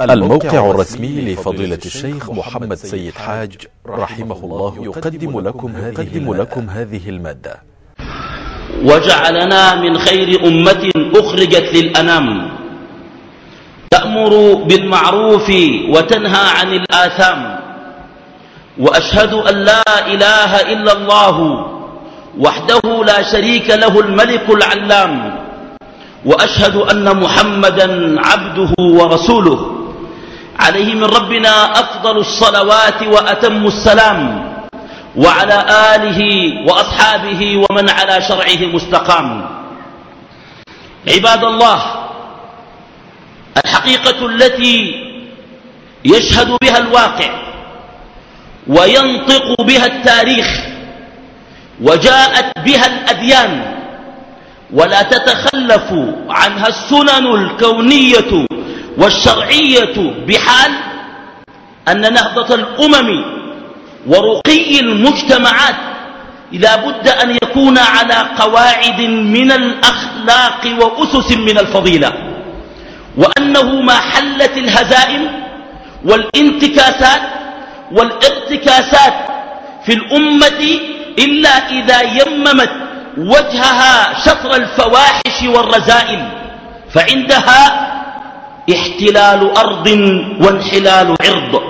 الموقع الرسمي لفضيلة الشيخ محمد سيد حاج رحمه الله يقدم لكم هذه, لكم هذه المادة. وجعلنا من خير أمة أخرجت للأنام. تأمر بالمعروف وتنهى عن الآثام. وأشهد أن لا إله إلا الله وحده لا شريك له الملك العلام. وأشهد أن محمدا عبده ورسوله. عليه من ربنا أفضل الصلوات وأتم السلام وعلى آله وأصحابه ومن على شرعه مستقام. عباد الله الحقيقة التي يشهد بها الواقع وينطق بها التاريخ وجاءت بها الأديان ولا تتخلف عنها السنن الكونية والشرعية بحال أن نهضة الأمم ورقي المجتمعات لا بد أن يكون على قواعد من الأخلاق وأسس من الفضيلة وأنه ما حلت الهزائم والانتكاسات والارتكاسات في الأمة إلا إذا يممت وجهها شطر الفواحش والرذائل فعندها احتلال أرض وانحلال عرض.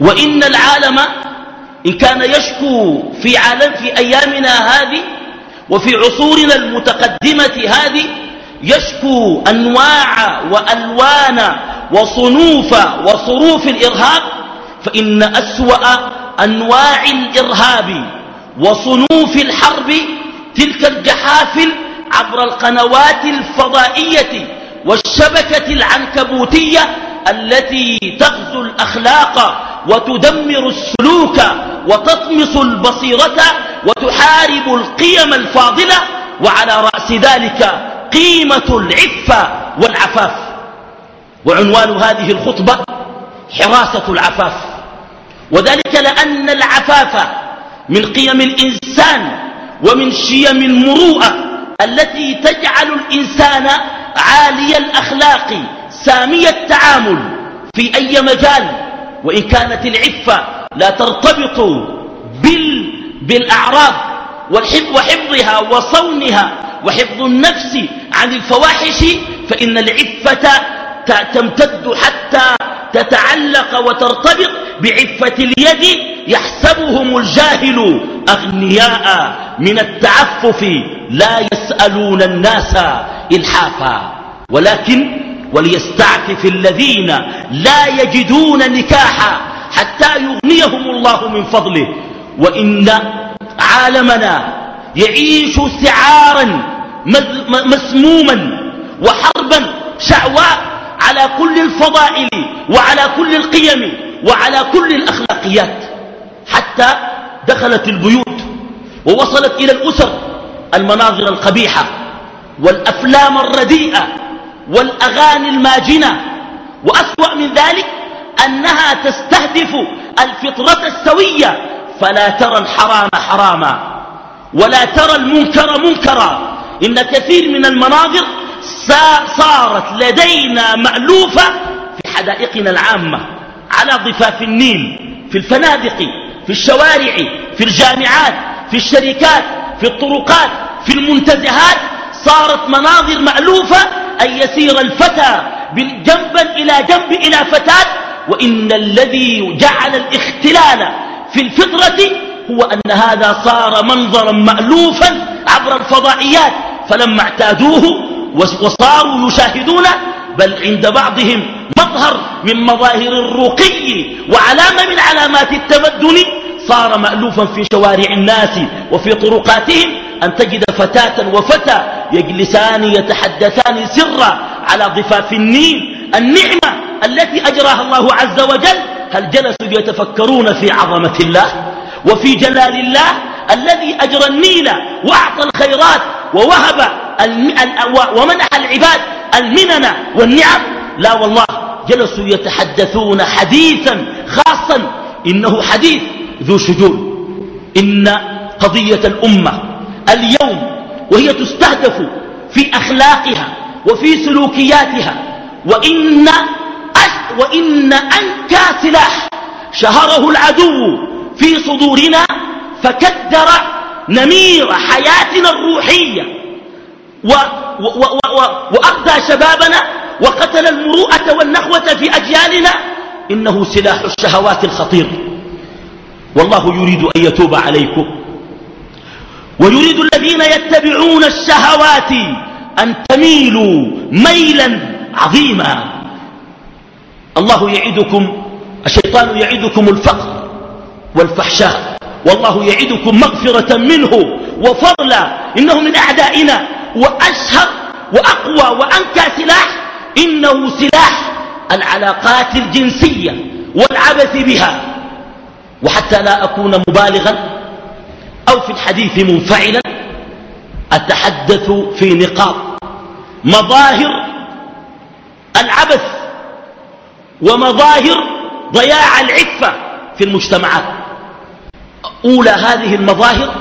وإن العالم إن كان يشكو في, عالم في أيامنا هذه وفي عصورنا المتقدمة هذه يشكو أنواع وألوان وصنوف وصروف الإرهاب فإن أسوأ أنواع الإرهاب وصنوف الحرب تلك الجحافل عبر القنوات الفضائية والشبكة العنكبوتية التي تغزو الأخلاق وتدمر السلوك وتطمس البصيرة وتحارب القيم الفاضلة وعلى رأس ذلك قيمة العفة والعفاف. وعنوان هذه الخطبة حراسة العفاف. وذلك لأن العفاف من قيم الإنسان ومن شيم المروءة التي تجعل الإنسان عالي الأخلاق سامي التعامل في أي مجال وإن كانت العفة لا ترتبط بال بالأعراض وحفظها وصونها وحفظ النفس عن الفواحش فإن العفة تمتد حتى تتعلق وترتبط بعفة اليد يحسبهم الجاهل أغنياء من التعفف لا يسألون الناس إلحافا. ولكن وليستعفف الذين لا يجدون نكاحا حتى يغنيهم الله من فضله. وإن عالمنا يعيش سعارا مسموما وحربا شعواء على كل الفضائل وعلى كل القيم وعلى كل الأخلاقيات. حتى دخلت البيوت ووصلت إلى الأسر المناظر القبيحة والأفلام الرديئة والأغاني الماجنة. وأسوأ من ذلك أنها تستهدف الفطرة السوية. فلا ترى الحرام حراما ولا ترى المنكر منكرا. إن كثير من المناظر صارت لدينا مألوفة في حدائقنا العامة على ضفاف النيل في الفنادق في الشوارع في الجامعات في الشركات في الطرقات في المنتزهات صارت مناظر مألوفة أن يسير الفتى جنبا إلى جنب إلى فتاة وإن الذي جعل الاختلال في الفطرة هو أن هذا صار منظرا مألوفا عبر الفضائيات فلما اعتادوه وصاروا يشاهدونه بل عند بعضهم مظهر من مظاهر الرقي وعلامة من علامات التمدن صار مألوفا في شوارع الناس وفي طرقاتهم أن تجد فتاة وفتى يجلسان يتحدثان سرا على ضفاف النيل النعمة التي أجراها الله عز وجل. هل جلسوا يتفكرون في عظمة الله وفي جلال الله الذي أجرى النيل وأعطى الخيرات ووهب ومنح العباد المنن والنعم. لا والله جلسوا يتحدثون حديثا خاصا إنه حديث ذو شجون. إن قضية الأمة اليوم وهي تستهدف في أخلاقها وفي سلوكياتها وإن وإن أنكى سلاح شهره العدو في صدورنا فكدر نمير حياتنا الروحية. و و و و وأخذى شبابنا وقتل المروءة والنخوة في أجيالنا إنه سلاح الشهوات الخطير. والله يريد أن يتوب عليكم. ويريد الذين يتبعون الشهوات أن تميلوا ميلا عظيما. الله يعدكم الشيطان يعدكم الفقر والفحشاء. والله يعدكم مغفرة منه وفضلا. إنه من أعدائنا. وأشهر وأقوى وأنكى سلاح إنه سلاح العلاقات الجنسية والعبث بها. وحتى لا أكون مبالغا أو في الحديث منفعلا أتحدث في نقاط مظاهر العبث ومظاهر ضياع العفة في المجتمعات. أولى هذه المظاهر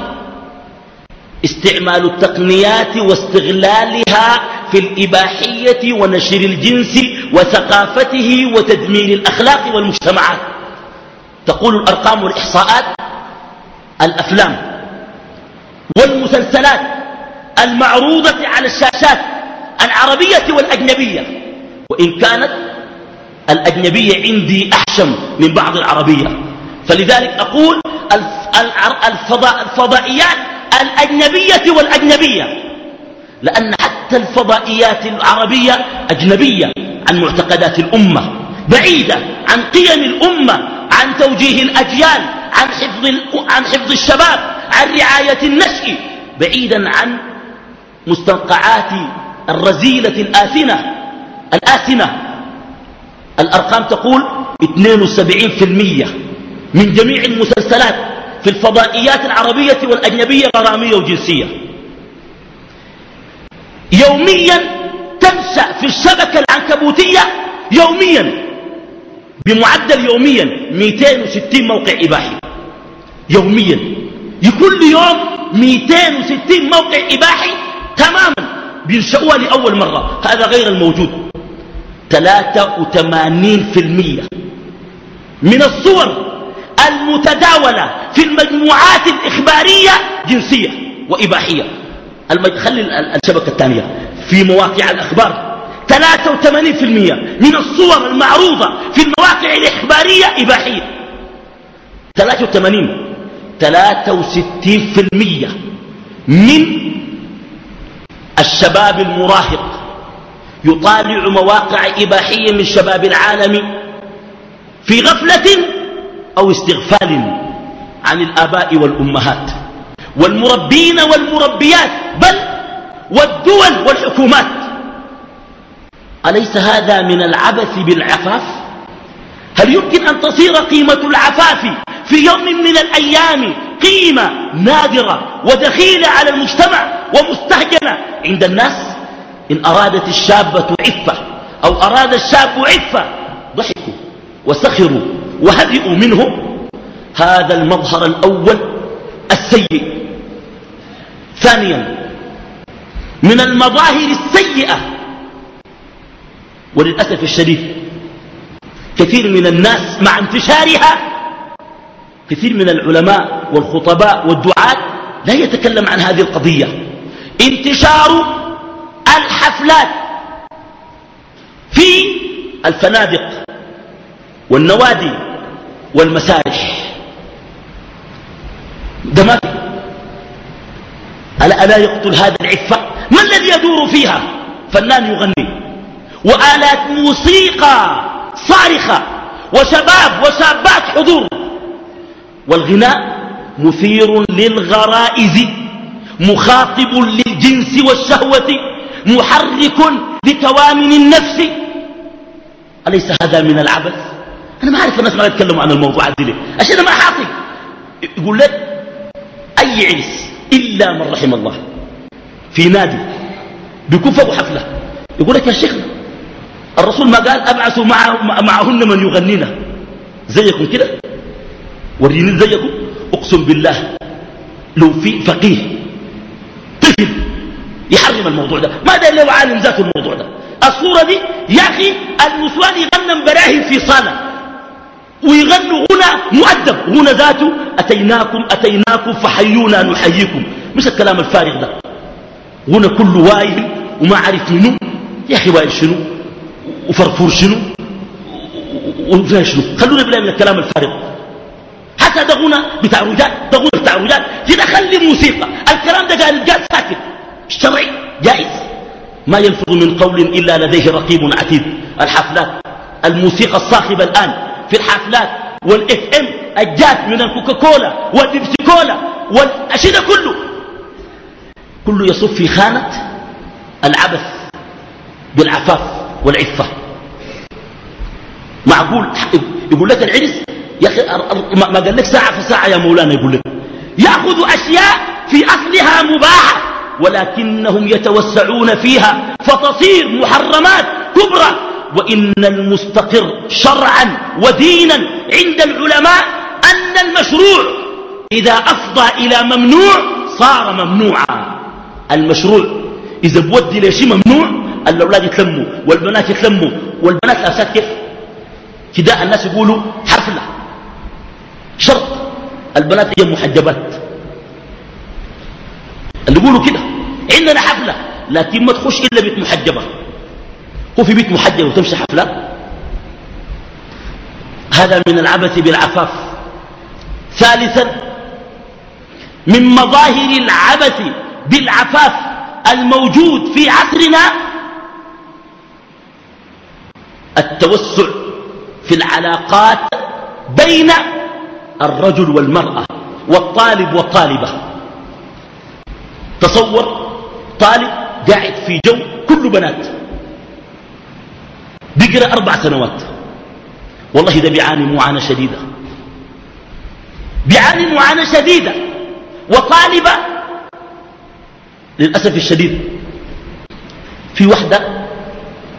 استعمال التقنيات واستغلالها في الإباحية ونشر الجنس وثقافته وتدمير الأخلاق والمجتمعات. تقول الأرقام والإحصاءات الأفلام والمسلسلات المعروضة على الشاشات العربية والأجنبية. وإن كانت الأجنبية عندي أحشم من بعض العربية. فلذلك أقول الفضائيات الأجنبية والأجنبية لأن حتى الفضائيات العربية أجنبية عن معتقدات الأمة بعيدة عن قيم الأمة عن توجيه الأجيال عن حفظ, عن حفظ الشباب عن رعاية النشء بعيدا عن مستنقعات الرزيلة الآثنة الآثنة الأرقام تقول 72% من جميع المسلسلات. في الفضائيات العربية والأجنبية غرامية وجنسية. يوميا تنشأ في الشبكة العنكبوتية يوميا بمعدل يوميا 260 موقع إباحي. يوميا كل يوم 260 موقع إباحي تماما بينشأوها لأول مرة. هذا غير الموجود. 83% من الصور المتداولة في المجموعات الإخبارية جنسية وإباحية. خلي الشبكة الثانية. في مواقع الأخبار. 83% من الصور المعروضة في المواقع الإخبارية إباحية. 83 63% من الشباب المراهق. يطالع مواقع إباحية من شباب العالم في غفلة أو استغفال عن الآباء والأمهات والمربين والمربيات بل والدول والحكومات. أليس هذا من العبث بالعفاف؟ هل يمكن أن تصير قيمة العفاف في يوم من الأيام قيمة نادرة ودخيلة على المجتمع ومستهجنة عند الناس؟ إن أرادت الشابة عفة أو أراد الشاب عفة ضحكوا وسخروا. وهدئوا منه هذا المظهر الأول السيء. ثانيا من المظاهر السيئة وللأسف الشديد كثير من الناس مع انتشارها كثير من العلماء والخطباء والدعاة لا يتكلم عن هذه القضية. انتشار الحفلات في الفنادق والنوادي والمسارح ده ما ألا, ألا يقتل هذا العفة؟ ما الذي يدور فيها؟ فنان يغني. وآلات موسيقى صارخة. وشباب وشابات حضور. والغناء مثير للغرائز مخاطب للجنس والشهوة محرك لكوامن النفس. أليس هذا من العبث؟ أنا ما أعرف الناس ما يتكلموا عن الموضوع دي أشياء ما حاصل يقول لك أي عرس إلا من رحم الله. في نادي بيكون فوق حفلة. يقول لك يا شيخنا الرسول ما قال أبعثوا مع معهن من يغنينا. زيكم كده؟ وريني زيكم. أقسم بالله لو في فقيه طفل يحرم الموضوع ده. ما داير له عالم ذات الموضوع ده. الصورة دي يا أخي النسوان يغنى براهن في صالة. ويغنوا غنى مؤدب. غنى ذاته أتيناكم أتيناكم فحيونا نحييكم. مش الكلام الفارغ ده. غنى كله وايل وما عارف منه يا أخي وايل شنو؟ وفرفور شنو؟ وفيها شنو؟ خلونا بلا من الكلام الفارغ. حتى ده غنى بتاع رجال ده غنى بتاع رجال خلي موسيقى. الكلام ده قال قال ساكت. الشرعي جائز. ما يلفظ من قول إلا لديه رقيب عتيد. الحفلات. الموسيقى الصاخبة الآن. في الحفلات والإف إم الجات من الكوكاكولا والبيبسي كولا والأشياء كله. كله يصف في خانة العبث بالعفاف والعفة. معقول؟ يقول لك العرس يا أخي ما قال لك ساعة في ساعة يا مولانا يقول لك. يأخذ أشياء في أصلها مباحة ولكنهم يتوسعون فيها فتصير محرمات كبرى. وإن المستقر شرعا ودينا عند العلماء أن المشروع إذا أفضى إلى ممنوع صار ممنوعا. المشروع إذا بودي لشيء ممنوع الأولاد يتلموا والبنات يتلموا والبنات لابسات كيف؟ كده الناس يقولوا حفلة شرط البنات هي محجبات. اللي يقولوا كده عندنا حفلة لكن ما تخش إلا بيت محجبة هو في بيت محجب وتمشي حفلة. هذا من العبث بالعفاف. ثالثا من مظاهر العبث بالعفاف الموجود في عصرنا التوسع في العلاقات بين الرجل والمرأة والطالب والطالبة. تصور طالب قاعد في جو كله بنات. بيقرا أربع سنوات. والله ده بيعاني معاناة شديدة. بيعاني معاناة شديدة. وطالبة للأسف الشديد. في وحدة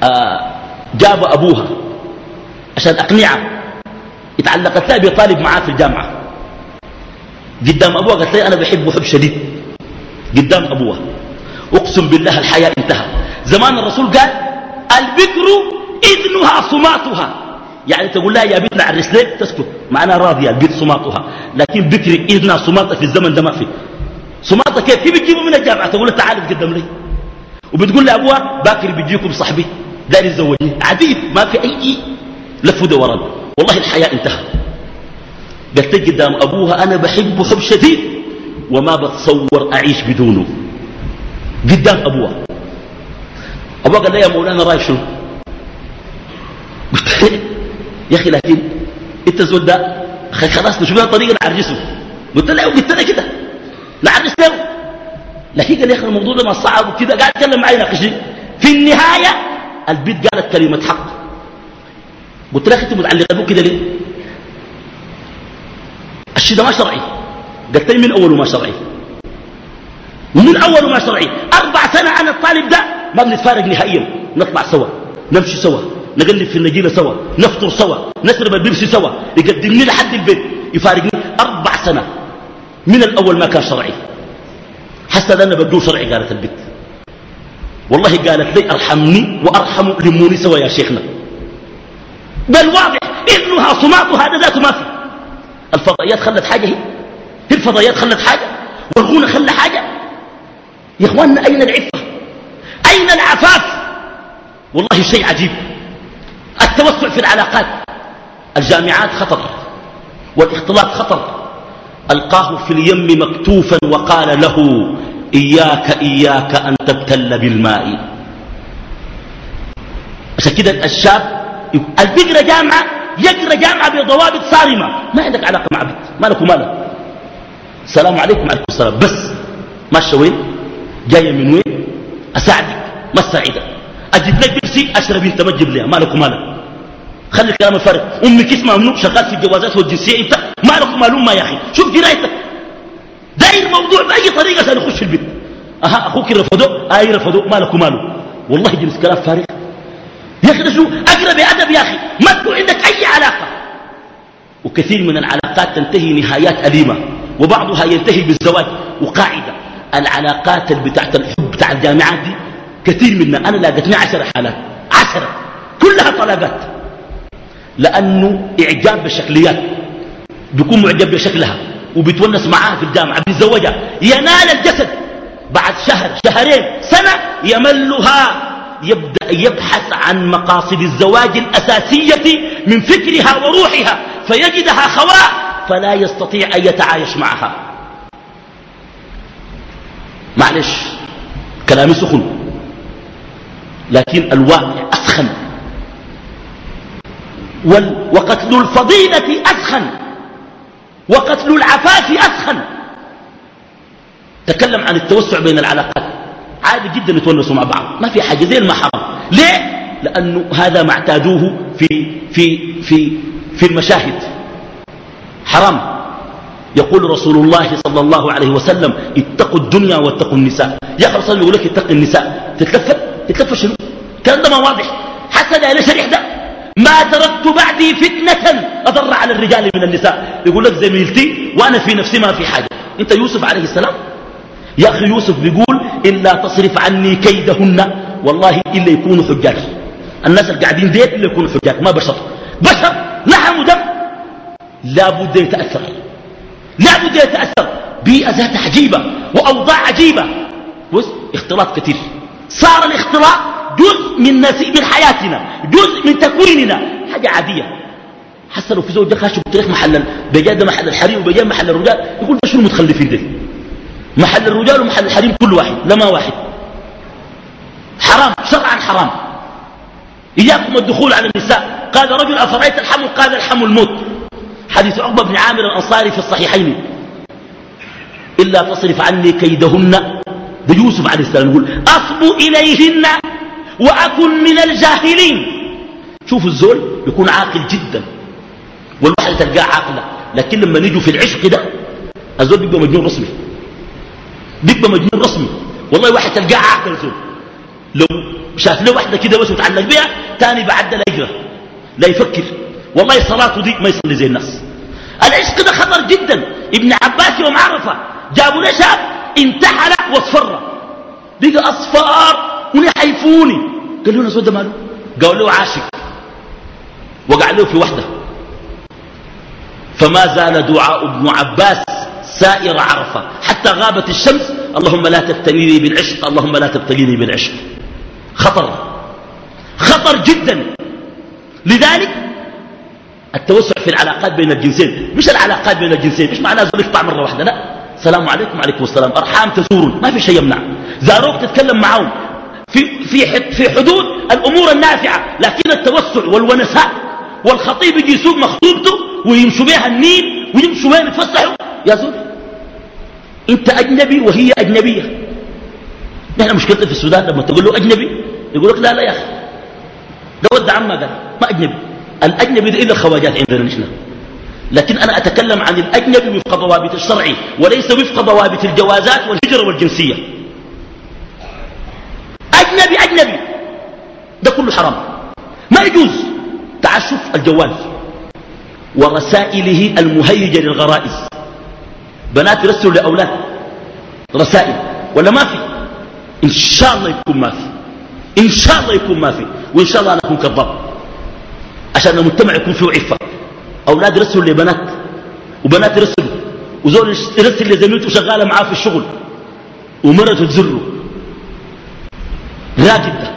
آه جاب أبوها عشان أقنعها. اتعلقت لها بطالب معاه في الجامعة. قدام أبوها قالت لي أنا بحبه حب شديد. قدام أبوها. أقسم بالله الحياة انتهى زمان الرسول قال البكر إذنها صماتها. يعني تقول لها يا بنت نعرس لك تسكت؟ معناها راضية البنت صماتها. لكن بكر إذنها صماتها في الزمن ده ما في. صماتها كيف؟ كيف بتجيبه من الجامعة. تقول لها تعالي تقدم لي. وبتقول لأبوها باكر بيجيكم صاحبي. داري يتزوجني عديد ما في أي لف ودوران والله الحياة انتهى قلت قدام أبوها أنا بحبه حب شديد وما بتصور أعيش بدونه. قدام أبوها أبوها قال لي يا مولانا رايك شنو؟ يا أخي لكن أنت زول ده خلاص نشوف لنا طريقة نعرجسه. قلت له قلت له كده. نعرس له. لكن قال يا أخي الموضوع ده ما صعب وكده. قاعد يتكلم معي ناقشني في النهاية البيت قالت كلمة حق. قلت له أخي أنت متعلقة به كده ليه؟ الشيء ده ما شرعي. قلت لي من أول ما شرعي. من أول ما شرعي. أربع سنة أنا الطالب ده ما بنتفارق نهائيا. نطلع سوا. نمشي سوا. نقلب في النجيلة سوا نفطر سوا نشرب البيبسي سوا. يقدمني لحد البيت يفارقني أربع سنة. من الأول ما كان شرعي. حتى أنا بدو شرعي قالت البيت والله قالت لي أرحمني وأرحم لموني سوا يا شيخنا. بل واضح انها صمات هذا ذاته ما في. الفضائيات خلت حاجة هي؟ هي الفضائيات خلت حاجة؟ والغنى خلى حاجة؟ يا إخواننا أين العفة؟ أين العفاف؟ والله شيء عجيب. التوسع في العلاقات. الجامعات خطر والاختلاط خطر. ألقاه في اليم مكتوفا وقال له إياك إياك أن تبتل بالماء. عشان كده الشاب البقرة جامعة؟ يقرأ جامعة بضوابط صارمة. ما عندك علاقة مع بنت مالك ومالك؟ السلام عليكم وعليكم السلام. بس ماشية وين؟ جاية من وين؟ أساعدك. ما استعيدك أجيب لك بيبسي أشرب أنت ما تجيب لي. مالك ومالك خلي الكلام الفارغ. أمك اسمها منو؟ شغال في الجوازات والجنسية أنت. مالك ومالهم ما يا أخي؟ شوف قرايتك داير موضوع بأي طريقة عشان يخش البيت. أها أخوك رفضوه آي رفضوه مالك وماله والله جلس كلام فارغ. يا أخي شو أقرأ بأدب يا أخي. ما تكون عندك أي علاقة. وكثير من العلاقات تنتهي نهايات أليمة وبعضها ينتهي بالزواج وقاعدة. العلاقات اللي بتاعت الحب بتاع الجامعات دي كثير منها أنا لاقتني عشر حالات. عشرة كلها طلاقات لأنه إعجاب بالشكليات. بيكون معجب بشكلها. وبيتونس معاها في الجامعة بيتزوجها. ينال الجسد. بعد شهر شهرين سنة يملها. يبدأ يبحث عن مقاصد الزواج الأساسية من فكرها وروحها. فيجدها خواء فلا يستطيع أن يتعايش معها. معلش كلامي سخن. لكن الواقع أسخن. وقتل الفضيلة أسخن. وقتل العفاف أسخن. تكلم عن التوسع بين العلاقات. عادي جدا يتونسوا مع بعض. ما في حاجة زي المحرم ليه؟ لأنه هذا ما اعتادوه في, في, في, في المشاهد. حرام. يقول رسول الله صلى الله عليه وسلم اتقوا الدنيا واتقوا النساء. يا أخي رسول يقول لك اتق النساء. تتلفت تتلفت شنو كان ده ما واضح حتى لا شريح ده؟ ما تركت بعدي فتنة أضر على الرجال من النساء. يقول لك زميلتي وأنا في نفسي ما في حاجة. أنت يوسف عليه السلام؟ يا أخي يوسف بيقول إلا تصرف عني كيدهن. والله إلا يكونوا حجاج. الناس اللي قاعدين ديت إلا يكونوا حجاج. ما بشر. بشر! لحم ودم لا بد يتأثر. لا بد يتأثر. بيئة ذات عجيبة وأوضاع عجيبة. بص اختلاط كثير صار الاختلاط جزء من نسيب حياتنا جزء من تكويننا. حاجة عادية. لو في زوج خاشوا بطريق محل بجاد محل الحريم وبجاد محل الرجال. يقول شنو المتخلفين دي. محل الرجال ومحل الحريم كل واحد لما واحد. حرام شرعا حرام. إياكم الدخول على النساء. قال رجل أفرأيت الحم قال الحم الموت. حديث عقبة بن عامر الأنصاري في الصحيحين. إلا تصرف عني كيدهن. ده يوسف عليه السلام يقول أصب إليهن وأكن من الجاهلين. شوفوا الزول يكون عاقل جدا والواحد تلقاه عاقلة لكن لما نيجوا في العشق ده الزول بيبقى مجنون رسمي بيبقى مجنون رسمي. والله واحد تلقاه عاقل زول لو شاف له واحدة كده بس وتعلق بها تاني بعد لا يجرى لا يفكر. والله صلاته دي ما يصلي زي الناس. العشق ده خطر جدا. ابن عباس يوم عرفة جابوا له شاب انتحل واصفر. لقى أصفار ونحيفوني قال له أنا ماله؟ قالوا له عاشق. وقع له في وحده. فما زال دعاء ابن عباس سائر عرفة. حتى غابت الشمس. اللهم لا تبتليني بالعشق. اللهم لا تبتليني بالعشق. خطر. خطر جدا. لذلك التوسع في العلاقات بين الجنسين. مش العلاقات بين الجنسين. مش معناه زول يقطع مره واحدة لا. السلام عليكم وعليكم السلام. أرحام تزورون ما في شيء يمنع. زاروك تتكلم معهم. في في في حدود الأمور النافعة لكن التوسع والونساء والخطيب يجي يسوق مخطوبته ويمشوا بها النيل ويمشوا بها يتفسحوا. يا زول أنت أجنبي وهي أجنبية. نحن مشكلتنا في السودان لما تقول له أجنبي يقول لك لا لا يا أخي. ده ود قال ما أجنبي. الأجنبي ده إلا الخواجات عندنا نحن. لكن أنا أتكلم عن الأجنبي وفق ضوابط الشرع وليس وفق ضوابط الجوازات والهجرة والجنسية. أجنبي أجنبي. ده كله حرام. ما يجوز تعال شوف الجوال ورسائله المهيجة للغرائز. بنات يرسلوا لأولاد رسائل ولا ما في؟ إن شاء الله يكون ما في. إن شاء الله يكون ما في. وإن شاء الله أنا أكون كذاب. عشان المجتمع يكون فيه عفة أولاد يرسلوا لبنات وبنات يرسلوا وزول يرسل لزميلته شغالة معاه في الشغل ومرته تزره. راجل ده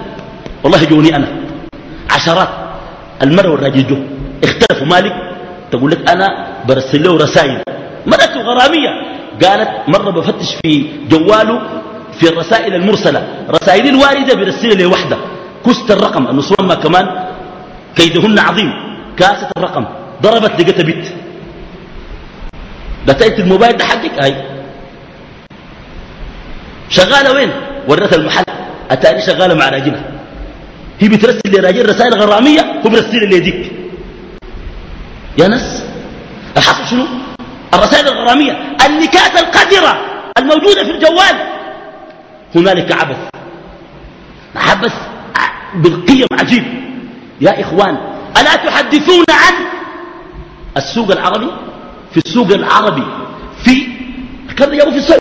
والله جوني أنا. عشرات. المرة والراجل جو. اختلفوا مالك تقول لك أنا برسل له رسائل. مرته غرامية. قالت مرة بفتش في جواله في الرسائل المرسلة. رسائل الواردة برسل لي وحدة. كست الرقم النصوان ما كمان كيدهن عظيم. كاسة الرقم. ضربت لقيت بيت. بتأتي الموبايل ده حقك؟ هاي شغالة وين؟ ورث المحل. أتاني شغالة مع راجلها. هي بترسل لراجل رسائل غرامية هو برسل ليديك يا ناس الحصل شنو؟ الرسائل الغرامية النكات القذرة الموجودة في الجوال. هنالك عبث. عبث بالقيم عجيب. يا إخوان ألا تحدثون عن السوق العربي في السوق العربي في كم يوم في السوق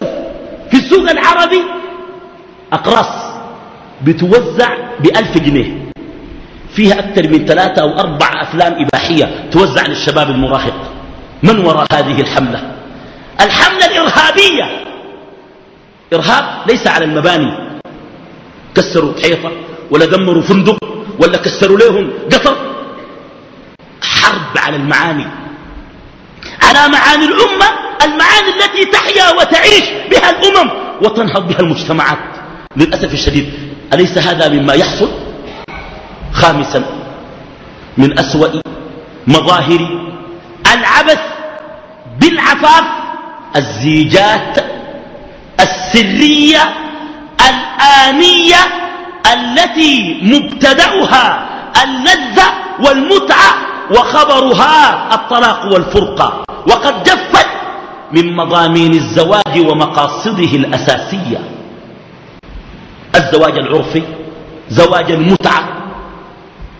في السوق العربي أقراص بتوزع بألف جنيه. فيها أكثر من ثلاثة أو أربع أفلام إباحية توزع للشباب المراهق. من وراء هذه الحملة؟ الحملة الإرهابية. إرهاب ليس على المباني. كسروا حيطة ولا دمروا فندق ولا كسروا لهم قطر. حرب على المعاني. على معاني الأمة المعاني التي تحيا وتعيش بها الأمم وتنهض بها المجتمعات. للأسف الشديد أليس هذا مما يحصل؟ خامسا من أسوأ مظاهر العبث بالعفاف الزيجات السرية الآنية التي مبتدأها اللذة والمتعة وخبرها الطلاق والفرقة. وقد جفت من مضامين الزواج ومقاصده الأساسية. الزواج العرفي زواج المتعة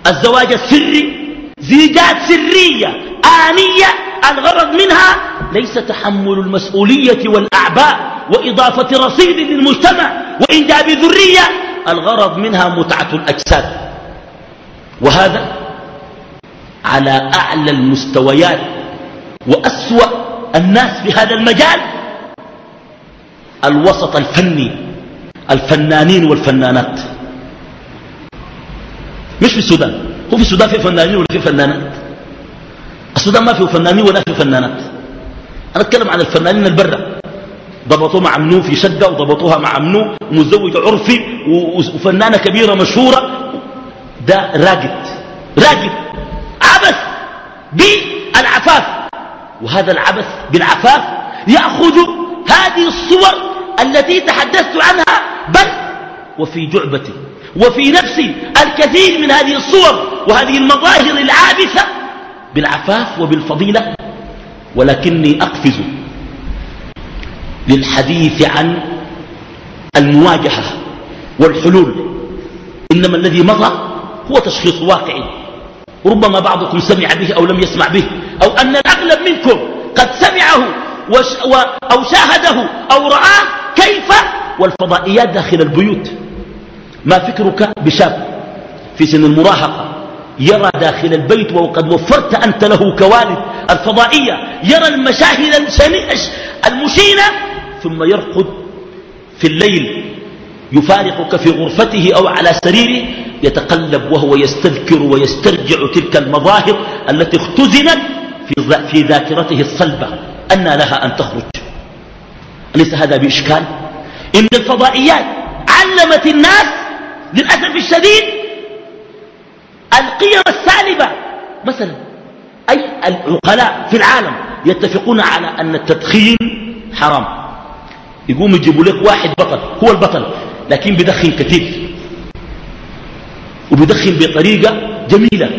الزواج السري زيجات سرية آنية الغرض منها ليس تحمل المسؤولية والأعباء وإضافة رصيد للمجتمع وإنجاب ذرية الغرض منها متعة الأجساد. وهذا على أعلى المستويات وأسوأ الناس في هذا المجال الوسط الفني الفنانين والفنانات. مش في السودان. هو في السودان في فنانين ولا في فنانات؟ السودان ما فيه فنانين ولا فيه فنانات. أنا أتكلم عن الفنانين البرة ضبطوه مع منو في شقة وضبطوها مع منو ومزوج عرفي وفنانة كبيرة مشهورة. ده راقد. راقد. عبث. بالعفاف وهذا العبث بالعفاف يأخذ هذه الصور التي تحدثت عنها بل وفي جعبتي وفي نفسي الكثير من هذه الصور وهذه المظاهر العابثة بالعفاف وبالفضيلة. ولكني أقفز للحديث عن المواجهة والحلول. إنما الذي مضى هو تشخيص واقعي. ربما بعضكم سمع به أو لم يسمع به. أو أن الأغلب منكم قد سمعه أو شاهده أو رآه كيف؟ والفضائيات داخل البيوت. ما فكرك بشاب في سن المراهقة يرى داخل البيت وقد وفرت أنت له كوالد الفضائية يرى المشاهد المشينة ثم يرقد في الليل يفارقك في غرفته أو على سريره يتقلب وهو يستذكر ويسترجع تلك المظاهر التي اختزنت في ذاكرته الصلبة أن لها أن تخرج. أليس هذا بإشكال؟ إن الفضائيات علمت الناس للأسف الشديد القيم السالبة. مثلا أي العقلاء في العالم يتفقون على أن التدخين حرام. يقوم يجيبوا لك واحد بطل هو البطل لكن بدخن كثير. وبدخن بطريقة جميلة.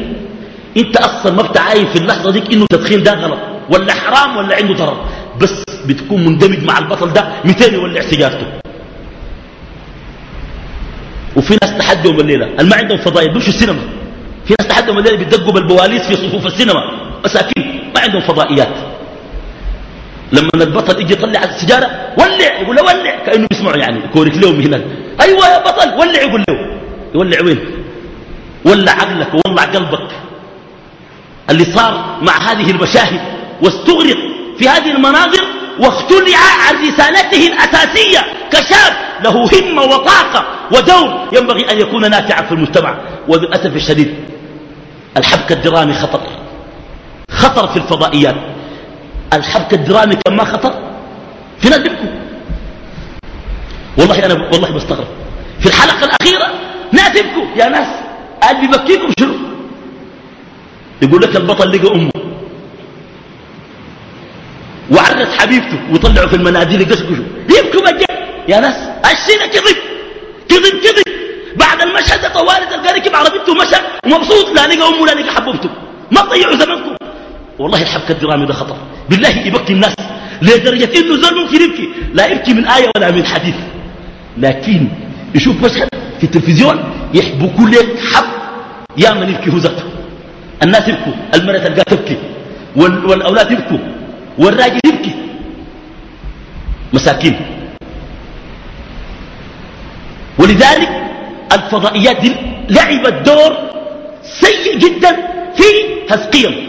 انت أصلا ما بتعاين في اللحظة ديك انه التدخين ده غلط ولا حرام ولا عنده ضرر. بس بتكون مندمج مع البطل ده 200 يولع سيجارته. وفي ناس تحدهم الليلة. اللي ما عندهم فضائل بيمشوا السينما. في ناس تحدهم الليلة بيدقوا بالبواليس في صفوف السينما. مساكين ما عندهم فضائيات. لما البطل يجي يطلع السجارة ولع يقول له ولع كأنه بيسمعوا يعني كورك لهم هنا أيوة يا بطل ولع يقول له. يولع وين؟ ولع عقلك وولع قلبك. اللي صار مع هذه المشاهد واستغرق في هذه المناظر واختلع عن رسالته الأساسية. كشاب له همة وطاقة ودور ينبغي أن يكون نافعا في المجتمع. وللأسف الشديد الحبك الدرامي خطر. خطر في الفضائيات. الحبك الدرامي كان ما خطر في ناس بيبكوا. والله أنا والله بستغرب. في الحلقة الأخيرة ناس يبكوا. يا ناس قال بيبكيكم شنو؟ يقول لك البطل لقى أمه. وعرس حبيبته وطلعوا في المناديل يقشقشوا. يبكوا مجد يا ناس الشيء كذب. كذب كذب. بعد المشهد طوالي تلقى ركب عربيته ومشى ومبسوط. لا لقى أمه لا لقى حبوبته ما تضيعوا زمنكم والله الحبكة الدرامي ده خطر. بالله يبكي الناس. لدرجة إنه زول ممكن يبكي. لا يبكي من آية ولا من حديث. لكن يشوف مشهد في التلفزيون يحبكوا لك حب. يا من يبكي هو ذاته. الناس يبكوا المرأة تلقى تبكي والأولاد يبكوا والراجل يبكي. مساكين. ولذلك الفضائيات دي لعبت دور سيء جدا في هزقيم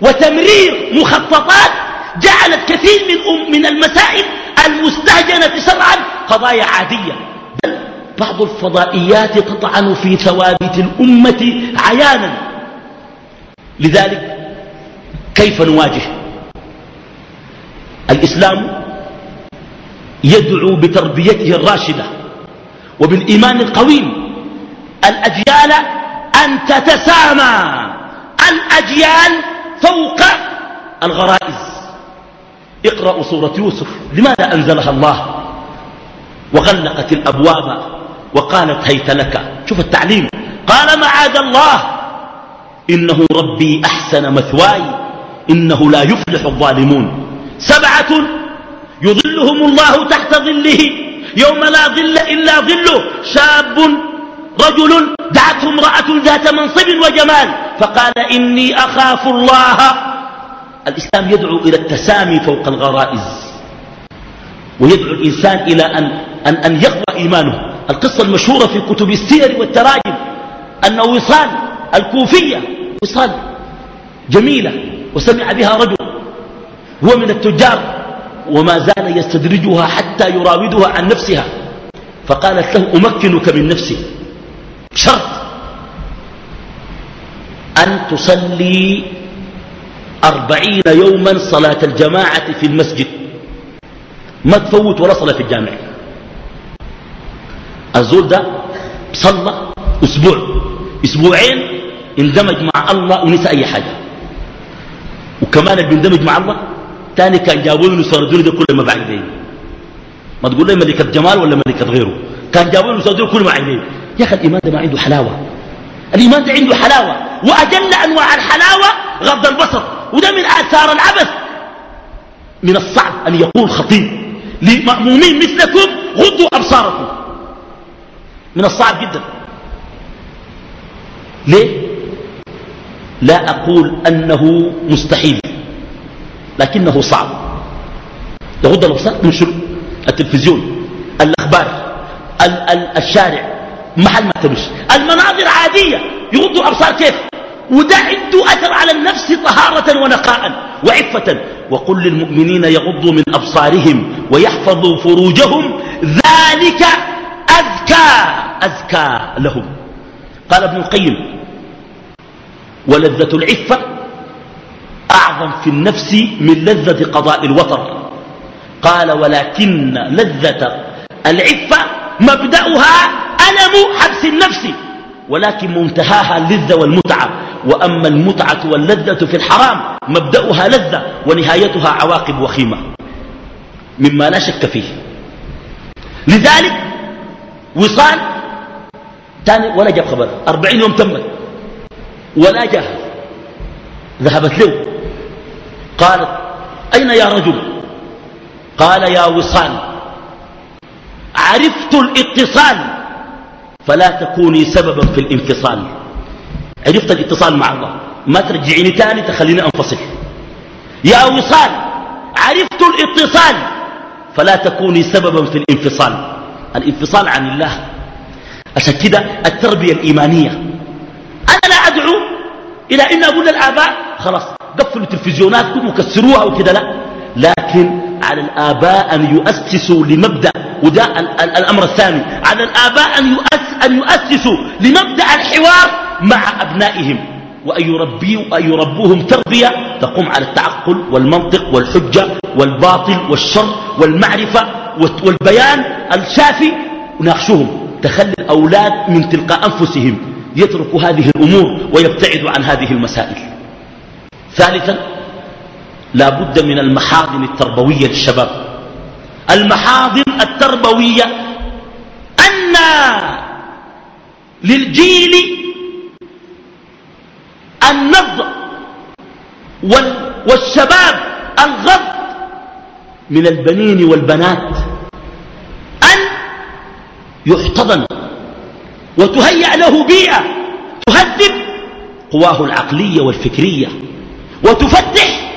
وتمرير مخططات جعلت كثير من, من المسائل المستهجنة شرعا قضايا عادية. بل بعض الفضائيات تطعن في ثوابت الأمة عيانا. لذلك كيف نواجه؟ الإسلام يدعو بتربيته الراشدة وبالإيمان القويم الأجيال أن تتسامى الأجيال فوق الغرائز. اقرأوا سورة يوسف لماذا أنزلها الله؟ وغلقت الأبواب وقالت هيت لك. شوف التعليم. قال معاذ الله إنه ربي أحسن مثواي إنه لا يفلح الظالمون. سبعة يظلهم الله تحت ظله يوم لا ظل إلا ظله. شاب رجل دعته امرأة ذات منصب وجمال فقال إني أخاف الله. الإسلام يدعو إلى التسامي فوق الغرائز ويدعو الإنسان إلى أن, أن, أن يقوى إيمانه. القصة المشهورة في كتب السير والتراجم أن وصال الكوفية وصال جميلة وسمع بها رجل هو من التجار وما زال يستدرجها حتى يراودها عن نفسها فقالت له أمكنك من نفسي شرط أن تصلي أربعين يوما صلاة الجماعة في المسجد ما تفوت ولا صلاة في الجامع الزول ده صلى أسبوع أسبوعين اندمج مع الله ونسى أي حاجة. وكمان اللي بيندمج مع الله تاني كان جابوا له سردوني ده كل ما بعد ما تقول لي ملكة جمال ولا ملكة غيره؟ كان جابوا له سردوني كل ما بعد يا أخي الإيمان ده ما عنده حلاوة. الإيمان ده عنده حلاوة. وأجل أنواع الحلاوة غض البصر. وده من آثار العبث. من الصعب أن يقول خطيب لمأمومين مثلكم غضوا أبصاركم. من الصعب جدا. ليه؟ لا أقول أنه مستحيل لكنه صعب. يغض الأبصار من شنو؟ التلفزيون الأخبار ال ال الشارع محل ما تمشي المناظر عادية يغضوا الأبصار كيف؟ وده عنده أثر على النفس طهارة ونقاء وعفة. وقل للمؤمنين يغضوا من أبصارهم ويحفظوا فروجهم ذلك أذكى أذكى لهم. قال ابن القيم ولذة العفة أعظم في النفس من لذة قضاء الوطر قال ولكن لذة العفة مبدأها ألم حبس النفس ولكن منتهاها اللذة والمتعة. وأما المتعة واللذة في الحرام مبدأها لذة ونهايتها عواقب وخيمة مما لا شك فيه. لذلك وصال تاني ولا جاب خبر أربعين يوم تمت. ولا جاء ذهبت له. قالت أين يا رجل؟ قال يا وصال. عرفت الاتصال. فلا تكوني سببا في الانفصال. عرفت الاتصال مع الله. ما ترجعيني تاني تخليني أنفصل. يا وصال عرفت الاتصال. فلا تكوني سببا في الانفصال. الانفصال عن الله. عشان كده التربية الإيمانية. أنا لا أدعو إلى أن أقول للآباء خلاص قفلوا تلفزيوناتكم وكسروها وكذا لا. لكن على الآباء أن يؤسسوا لمبدأ وده الأمر الثاني على الآباء أن, يؤس أن يؤسسوا لمبدأ الحوار مع أبنائهم. وأن يربيوا أن يربوهم تربية تقوم على التعقل والمنطق والحجة والباطل والشر والمعرفة والبيان الشافي وناقشوهم تخلي الأولاد من تلقاء أنفسهم. يتركوا هذه الأمور ويبتعدوا عن هذه المسائل. ثالثا لا بد من المحاضن التربوية للشباب. المحاضن التربوية أن للجيل النض والشباب الغض من البنين والبنات. أن يحتضن وتهيأ له بيئة تهذب قواه العقلية والفكرية وتفتح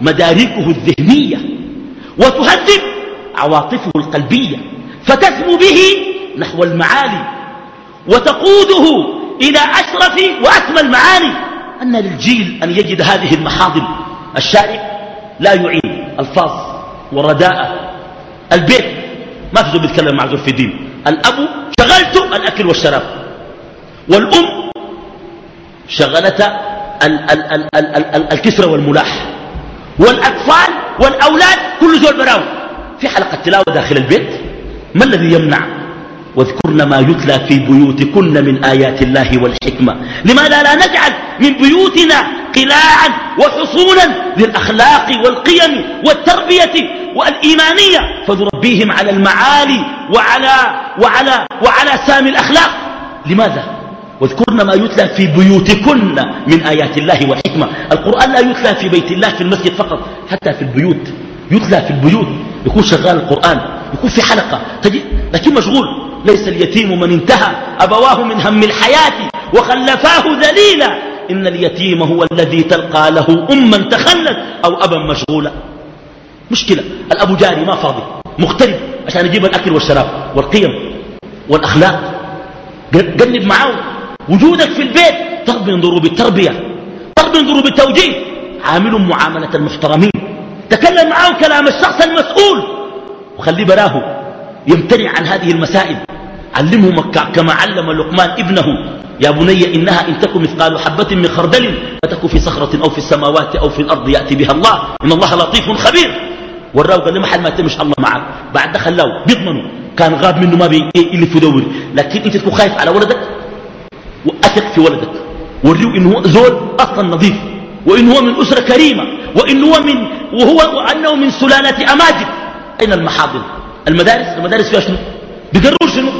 مداركه الذهنية وتهذب عواطفه القلبية فتسمو به نحو المعالي وتقوده إلى أشرف وأسمى المعاني أن للجيل أن يجد هذه المحاضن الشارع لا يعين الفاظ ورداءة البيت ما في زول بيتكلم مع زول في الدين. الأب شغلته الأكل والشراب. والأم شغلت الكسرة والملاح. والأطفال والأولاد كل زول براو في حلقة تلاوة داخل البيت. ما الذي يمنع؟ واذكرن ما يتلى في بيوتكن من آيات الله والحكمة. لماذا لا نجعل من بيوتنا قلاعا وحصونا للأخلاق والقيم والتربية والإيمانية؟ فنربيهم على المعالي وعلى, وعلى, وعلى سامي الأخلاق. لماذا؟ واذكرن ما يتلى في بيوتكن من آيات الله والحكمة. القرآن لا يتلى في بيت الله في المسجد فقط حتى في البيوت. يتلى في البيوت. يكون شغال القرآن يكون في حلقة. تجي لكن مشغول. ليس اليتيم من انتهى. أبواه من هم الحياة وخلفاه ذليلا. إن اليتيم هو الذي تلقى له أما تخلت أو أبا مشغولا. مشكلة. الأب جاري ما فاضي. مغترب. عشان يجيب الأكل والشراب والقيم والأخلاق. قلب معاه وجودك في البيت ضرب من ضروب التربية ضرب من ضروب التوجيه. عامل معاملة المحترمين. تكلم معه كلام الشخص المسؤول. وخليه براه يمتنع عن هذه المسائل. علمه كما علم لقمان ابنه. يا بني إنها إن تكن مثقال حبة من خردل فتكن في صخرة أو في السماوات أو في الأرض يأتي بها الله. إن الله لطيف خبير. وراه قال ما حد ما تمش الله معك بعد دخل له بيضمنوا كان غاب منه ما بيلف يدور لكن انت تكون خايف على ولدك واثق في ولدك وريه انه هو زول أصلا نظيف وانه هو من اسره كريمه وانه هو من وهو وانه من سلاله اماجد اين المحاضن المدارس المدارس فيها شنو بيقرروا شنو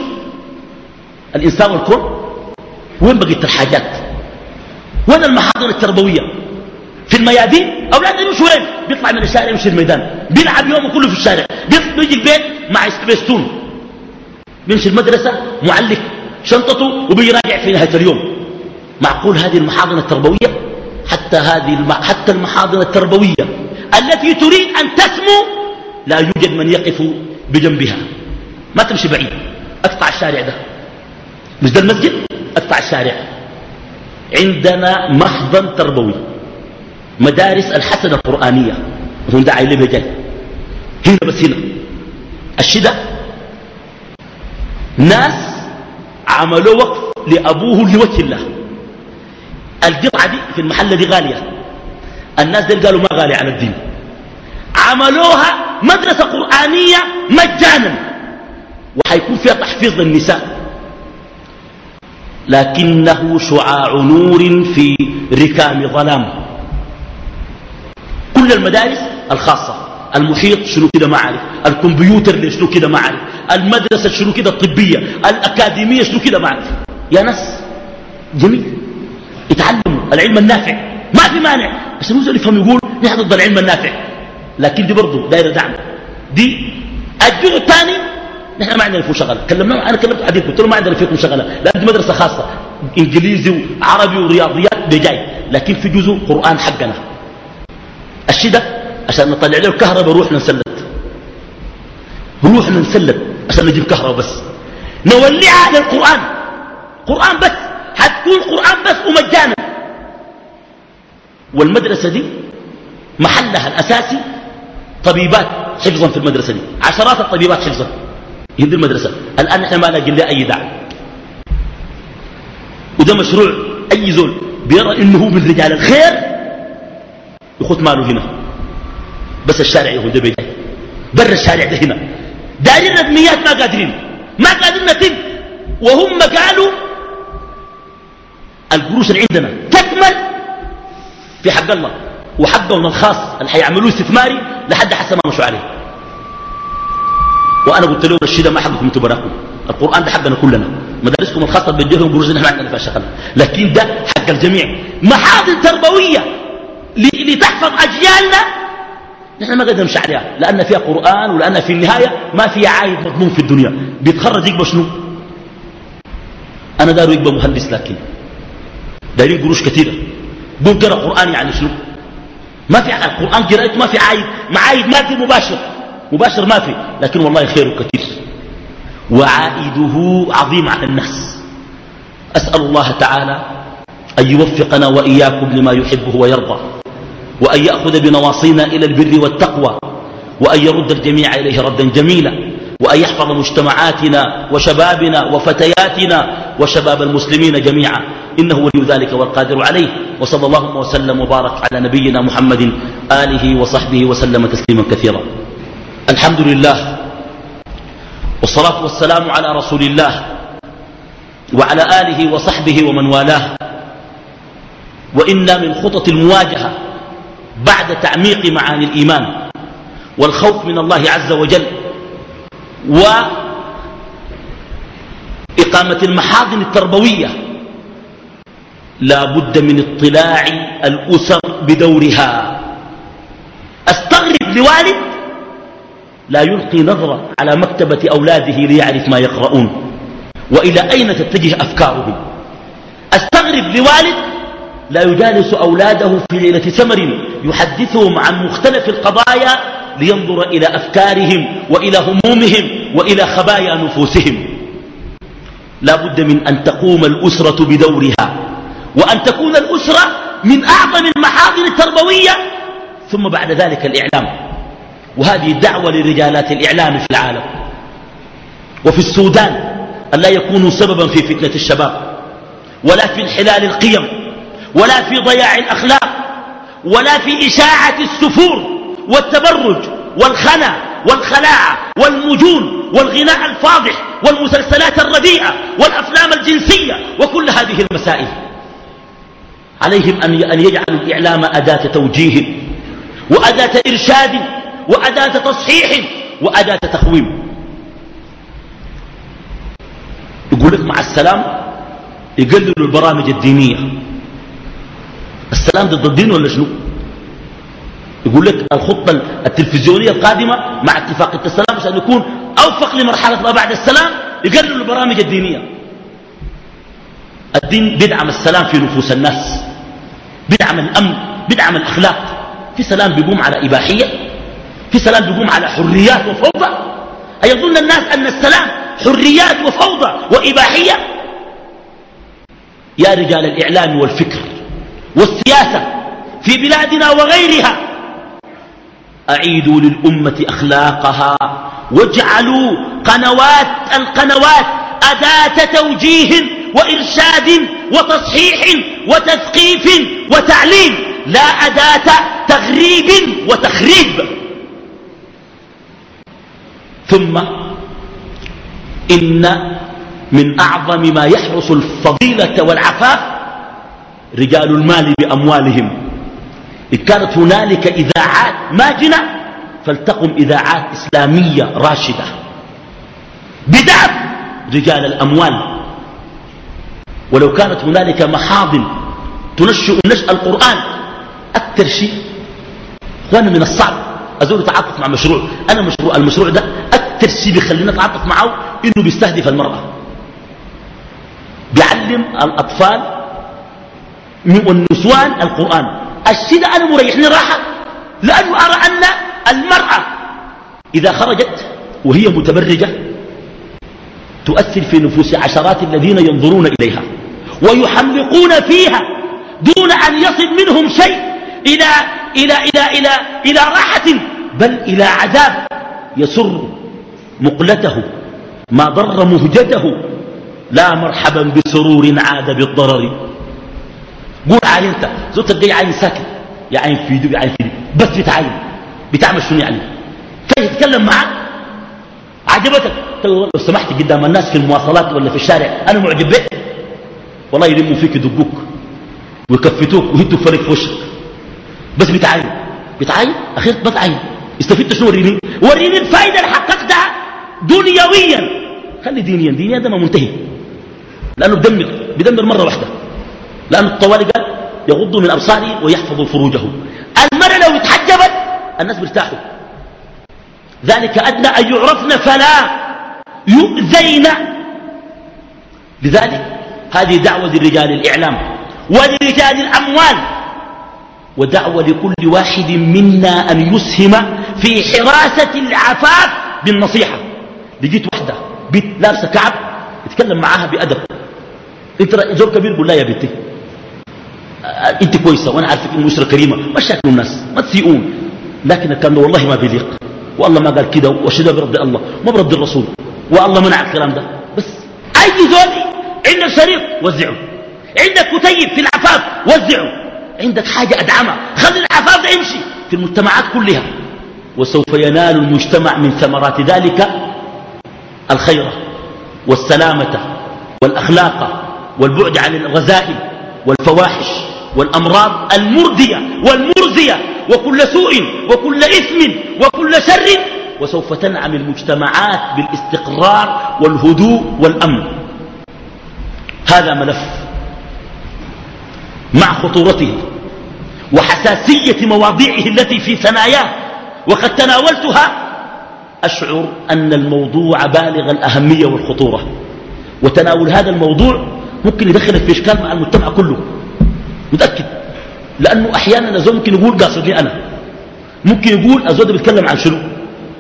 الانسان والكون وين بقيت الحاجات وين المحاضن التربويه في الميادين أولاد يمشوا وين بيطلع من الشارع يمشي الميدان. بيلعب يومه كله في الشارع. بيجي البيت مع سبيستون بيمشي المدرسة معلق شنطته وبيجي راجع في نهاية اليوم. معقول هذه المحاضن التربوية؟ حتى هذه الم... حتى المحاضن التربوية التي تريد أن تسمو لا يوجد من يقف بجنبها. ما تمشي بعيد. أقطع الشارع ده. مش ده المسجد؟ أقطع الشارع. عندنا محضن تربوي. مدارس الحسنة القرآنية. وهم داعي لي بجاي هنا بس هنا الشدة ناس عملوا وقف لأبوه لوجه الله. القطعة دي في المحل دي غالية. الناس دي قالوا ما غالية على الدين. عملوها مدرسة قرآنية مجانا. وحيكون فيها تحفيظ للنساء. لكنه شعاع نور في ركام ظلام كل المدارس الخاصة. المحيط شنو كده ما عارف الكمبيوتر اللي شنو كده ما عارف المدرسة شنو كده الطبية. الأكاديمية شنو كده ما عارف يا ناس جميل. يتعلموا العلم النافع. ما في مانع. بس مو زي يفهم يقول نحن ضد العلم النافع. لكن دي برضه دايرة دعم. دي الجزء الثاني نحن ما عندنا فيه شغله كلمنا أنا كلمت عديد قلت له ما عندنا فيكم شغله لا دي مدرسة خاصة. إنجليزي وعربي ورياضيات بجاي. لكن في جزء قرآن حقنا. الشدة عشان نطلع له الكهرباء روح نسلت روح نسلت عشان نجيب كهرباء بس. نولعها للقرآن. قرآن بس. حتكون قرآن بس ومجانا. والمدرسة دي محلها الأساسي طبيبات حفظا في المدرسة دي. عشرات الطبيبات حفظا. هي المدرسة. الآن إحنا ما لاقي لها أي دعم وده مشروع أي زول بيرى إنه من رجال الخير. يخط ماله هنا. بس الشارع يهود بيجي برا الشارع ده هنا. دارين ندميات ما قادرين. ما قادرين نتم وهم قالوا القروش اللي عندنا تكمل في حق الله. وحقهم الخاص اللي حيعملوه استثماري لحد حسب ما مشوا عليه. وأنا قلت لهم الشيء ده ما حقكم أنتم براكم القرآن ده حقنا كلنا. مدارسكم الخاصة بتجيهم قروش نحن عندنا فيها شغل لكن ده حق الجميع. محاضن تربوية. لتحفظ أجيالنا. نحن ما قدر نمشي عليها لأن فيها قرآن ولأن في النهاية ما فيها عايد مضمون في الدنيا. بيتخرج يقبى شنو؟ أنا دارو يقبى مهندس لكن دارين قروش كثيرة. قول قرأ قرآن يعني شنو؟ ما في القرآن قراءته ما في عايد. معايد مادي مباشر. مباشر ما في. لكن والله خيره كثير. وعائده عظيم على الناس. أسأل الله تعالى أن يوفقنا وإياكم لما يحبه ويرضى. وأن يأخذ بنواصينا إلى البر والتقوى وأن يرد الجميع إليه ردا جميلا وأن يحفظ مجتمعاتنا وشبابنا وفتياتنا وشباب المسلمين جميعا. إنه ولي ذلك والقادر عليه. وصلى الله وسلم وبارك على نبينا محمد آله وصحبه وسلم تسليما كثيرا. الحمد لله والصلاة والسلام على رسول الله وعلى آله وصحبه ومن والاه. وإنا من خطط المواجهة بعد تعميق معاني الإيمان والخوف من الله عز وجل وإقامة المحاضن التربوية لا بد من اطلاع الأسر بدورها. أستغرب لوالد لا يلقي نظرة على مكتبة أولاده ليعرف ما يقرؤون وإلى أين تتجه أفكارهم؟ أستغرب لوالد لا يجالس أولاده في ليلة سمر يحدثهم عن مختلف القضايا لينظر إلى أفكارهم وإلى همومهم وإلى خبايا نفوسهم. لا بد من أن تقوم الأسرة بدورها وأن تكون الأسرة من أعظم المحاضن التربوية. ثم بعد ذلك الإعلام. وهذه دعوة لرجالات الإعلام في العالم. وفي السودان أن لا يكونوا سببا في فتنة الشباب ولا في انحلال القيم. ولا في ضياع الأخلاق ولا في إشاعة السفور والتبرج والخنا والخلاعة والمجون والغناء الفاضح والمسلسلات الرديئة والأفلام الجنسية وكل هذه المسائل. عليهم أن يجعلوا الإعلام أداة توجيه وأداة إرشاد وأداة تصحيح وأداة تخويم. يقول لك مع السلام يقللوا البرامج الدينية. السلام ضد الدين ولا شنو؟ يقول لك الخطة التلفزيونية القادمة مع اتفاق السلام عشان يكون أوفق لمرحلة ما بعد السلام يقللوا البرامج الدينية. الدين بيدعم السلام في نفوس الناس بيدعم الأمن بيدعم الأخلاق في سلام بيقوم على إباحية في سلام بيقوم على حريات وفوضى. أيظن الناس أن السلام حريات وفوضى وإباحية. يا رجال الإعلام والفكر والسياسة في بلادنا وغيرها. أعيدوا للأمة أخلاقها واجعلوا قنوات القنوات أداة توجيه وإرشاد وتصحيح وتثقيف وتعليم لا أداة تغريب وتخريب. ثم إن من أعظم ما يحرس الفضيلة والعفاف رجال المال بأموالهم. إذ كانت هنالك إذاعات ماجنة فلتقم إذاعات إسلامية راشدة. بدعم رجال الأموال. ولو كانت هنالك محاضن تنشئ نشأ القرآن أكثر شيء. أخوانا من الصعب أزول يتعاطف مع مشروع. أنا مشروع المشروع ده أكثر شيء بيخلينا نتعاطف معه إنه بيستهدف المرأة. بيعلم الأطفال والنسوان القرآن. الشيء ده أنا مريحني راحة لأنه أرى أن المرأة إذا خرجت وهي متبرجة تؤثر في نفوس عشرات الذين ينظرون إليها ويحمقون فيها دون أن يصل منهم شيء إلى, إلى, إلى, إلى, إلى راحة بل إلى عذاب يسر مقلته ما ضر مهجته لا مرحبا بسرور عاد بالضرر. قول عين انت. زوجتك جاي عين ساكت يا عين في دو يا عين في بس بتعين بتعمل شنو يعني؟ كيف تتكلم معك عجبتك؟ لو سمحت قدام الناس في المواصلات ولا في الشارع أنا معجب بك والله يلموا فيك يدقوك ويكفتوك ويهدوا فريق في وشك. بس بتعين بتعين أخير بتعين استفدت شنو؟ وريني. وريني الفائده اللي حققتها دنيويا. خلي دينيا. دينيا ده ما منتهي. لأنه بدمر. بدمر مرة واحدة. لأن الطوالي قال يغضوا من أبصارهم ويحفظوا فروجهم. المرأة لو اتحجبت الناس بيرتاحوا. ذلك أدنى أن يعرفن فلا يؤذين. لذلك هذه دعوة لرجال الإعلام ولرجال الأموال. ودعوة لكل واحد منا أن يسهم في حراسة العفاف بالنصيحة. لقيت واحدة بنت لابسة كعب يتكلم معاها بأدب. انت زول كبير قول لا يا بنتي. انت كويسة وأنا عارفك انه اسره كريمة ما شاكلوا الناس ما تسيئون. لكن الكلام ده والله ما بيليق. والله ما قال كده وشده برد الله ما برد الرسول. والله منع الكلام ده. بس أي زول عندك شريط وزعه. عندك كتيب في العفاف وزعه. عندك حاجة أدعمها خلي العفاف ده يمشي في المجتمعات كلها. وسوف ينال المجتمع من ثمرات ذلك الخير والسلامة والأخلاق والبعد عن الرذائل والفواحش. والأمراض المردية والمرزية وكل سوء وكل إثم وكل شر وسوف تنعم المجتمعات بالاستقرار والهدوء والأمن. هذا ملف مع خطورته وحساسية مواضيعه التي في ثناياه وقد تناولتها. أشعر أن الموضوع بالغ الأهمية والخطورة وتناول هذا الموضوع ممكن يدخلك في إشكال مع المجتمع كله. متأكد. لأنه أحيانا الزول ممكن يقول قاصدني أنا. ممكن يقول الزول بيتكلم عن شنو.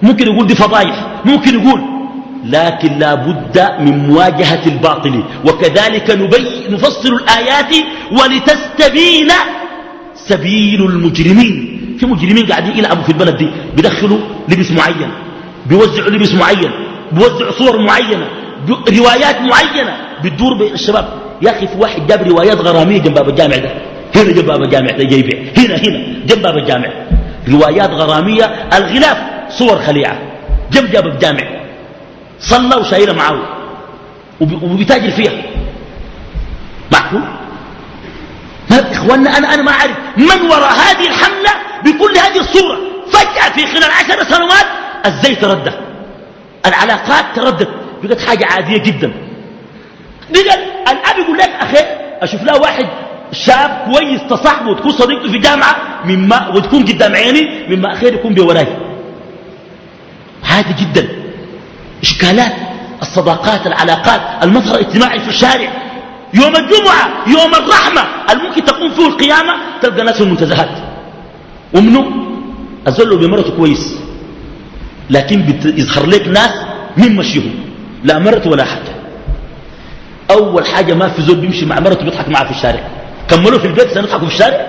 ممكن يقول دي فضايح. ممكن يقول. لكن لا بد من مواجهة الباطل. وكذلك نبي نفصل الآيات ولتستبين سبيل المجرمين. في مجرمين قاعدين يلعبوا في البلد دي. بيدخلوا لبس معين. بيوزعوا لبس معين. بيوزعوا صور معينة. روايات معينة. بتدور بين الشباب. يا أخي في واحد جاب روايات غرامية جنب باب الجامع ده. هنا جنب باب الجامع ده جايبع هنا هنا جنب باب الجامع. روايات غرامية الغلاف صور خليعة. جنب باب الجامع. صلى وشايلة معاه وبيتاجر فيها. معقول؟ ما إخواننا أنا, أنا ما أعرف من وراء هذه الحملة بكل هذه الصورة. فجأة في خلال عشر سنوات الزيت تردى العلاقات تردت بقت حاجة عادية جدا. بقى الأب يقول لك أخي أشوف له واحد شاب كويس تصاحبه وتكون صديقته في جامعة مما وتكون قدام عيني مما أخير يكون بوراي عادي جدا. إشكالات الصداقات العلاقات المظهر الاجتماعي في الشارع. يوم الجمعة يوم الرحمة الممكن تقوم فيه القيامة؟ تلقى ناس في المنتزهات ومنه أزلوا بمرته كويس. لكن يظهر لك ناس من مشيهم؟ لا مرته ولا حاجة أول حاجة ما في زول بيمشي مع مرته بيضحك معها في الشارع. كملوا في البيت سنضحكوا في الشارع؟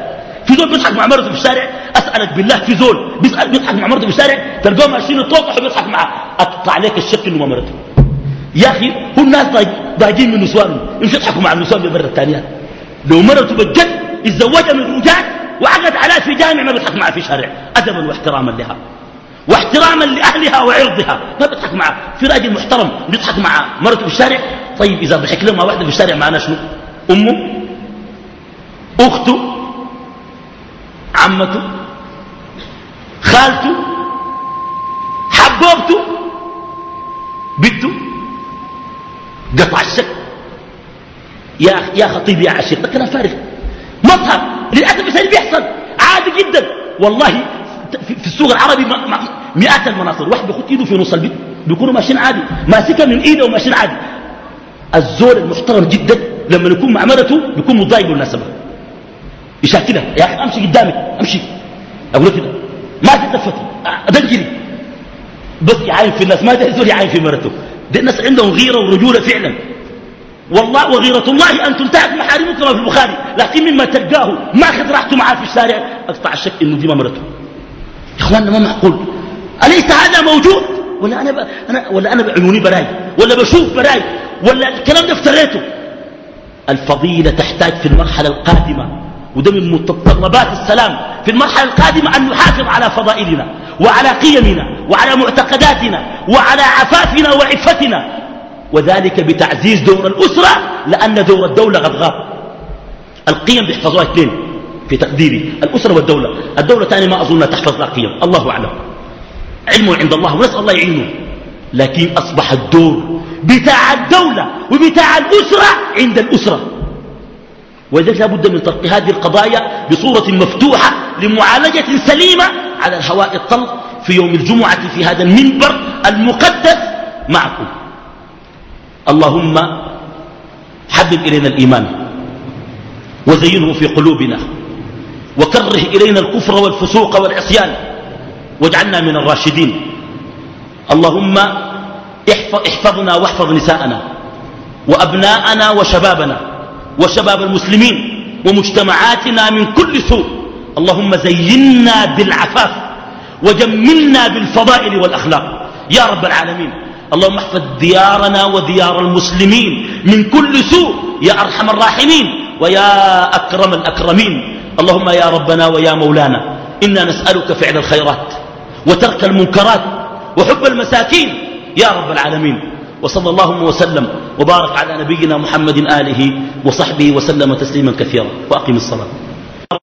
في زول بيضحك مع مرته في الشارع؟ أسألك بالله في زول بيسأل بيضحك مع مرته في الشارع؟ تلقوه ماشيين يطوطح وبيضحك معها أقطع عليك الشك إنه ما مرته. يا أخي هو الناس ضايقين من نسوانهم يمشوا يضحكوا مع النسوان بالبرة الثانيات لو مرته بجد اتزوجها من رجال وعقد عليها في جامع ما بيضحك معها في شارع أدبا واحتراما لها. واحتراما لأهلها وعرضها. ما بيضحك معها في راجل محترم بيضحك مع مرته في الشارع. طيب إذا ضحك له مع واحدة في الشارع معنا شنو؟ أمه أخته عمته خالته حبوبته بنته. قطع الشك. يا يا خطيب يا عشيق ده كلام فارغ مظهر للأسف الشديد بيحصل. عادي جدا. والله في السوق العربي مئات المناصر واحد بيخط إيده في نص البيت بيكونوا ماشيين عادي. ماسكها من إيده وماشيين عادي. الزول المحترم جدا لما يكون مع مرته بيكون متضايق بالمناسبة. يشاكلها يا أخي أمشي قدامك أمشي. أقول كده ما تتلفتي ادنجلي بس يعاين في الناس ما تهزول يعاين في مرته. دي الناس عندهم غيرة ورجولة فعلا. والله وغيرة الله أن تنتهك محارمه كما في البخاري لكن مما تلقاه ما أخذ راحته معاه في الشارع. أقطع الشك إنه دي ما مرته. إخواننا ما معقول. أليس هذا موجود؟ ولا أنا, ب... أنا ولا أنا بعيوني براي ولا بشوف براي ولا الكلام ده افتريته. الفضيلة تحتاج في المرحلة القادمة وده من متطلبات السلام في المرحلة القادمة أن نحافظ على فضائلنا وعلى قيمنا وعلى معتقداتنا وعلى عفافنا وعفتنا. وذلك بتعزيز دور الأسرة لأن دور الدولة قد غاب القيم بيحفظوها اثنين. في تقديري. الأسرة والدولة. الدولة تاني ما أظنها تحفظ لها قيم. الله أعلم. علمه عند الله ونسأل الله يعينه. لكن أصبح الدور بتاع الدولة وبتاع الأسرة عند الأسرة. ولذلك لابد من طرق هذه القضايا بصورة مفتوحة لمعالجة سليمة على الهواء الطلق في يوم الجمعة في هذا المنبر المقدس معكم. اللهم حبب إلينا الإيمان وزينه في قلوبنا. وكره إلينا الكفر والفسوق والعصيان. واجعلنا من الراشدين. اللهم احفظنا واحفظ نساءنا وأبناءنا وشبابنا وشباب المسلمين ومجتمعاتنا من كل سوء. اللهم زينا بالعفاف وجملنا بالفضائل والأخلاق. يا رب العالمين. اللهم احفظ ديارنا وديار المسلمين من كل سوء. يا أرحم الراحمين. ويا أكرم الأكرمين. اللهم يا ربنا ويا مولانا إنا نسألك فعل الخيرات وترك المنكرات وحب المساكين يا رب العالمين. وصلى الله وسلم وبارك على نبينا محمد آله وصحبه وسلم تسليما كثيرا وأقم الصلاة.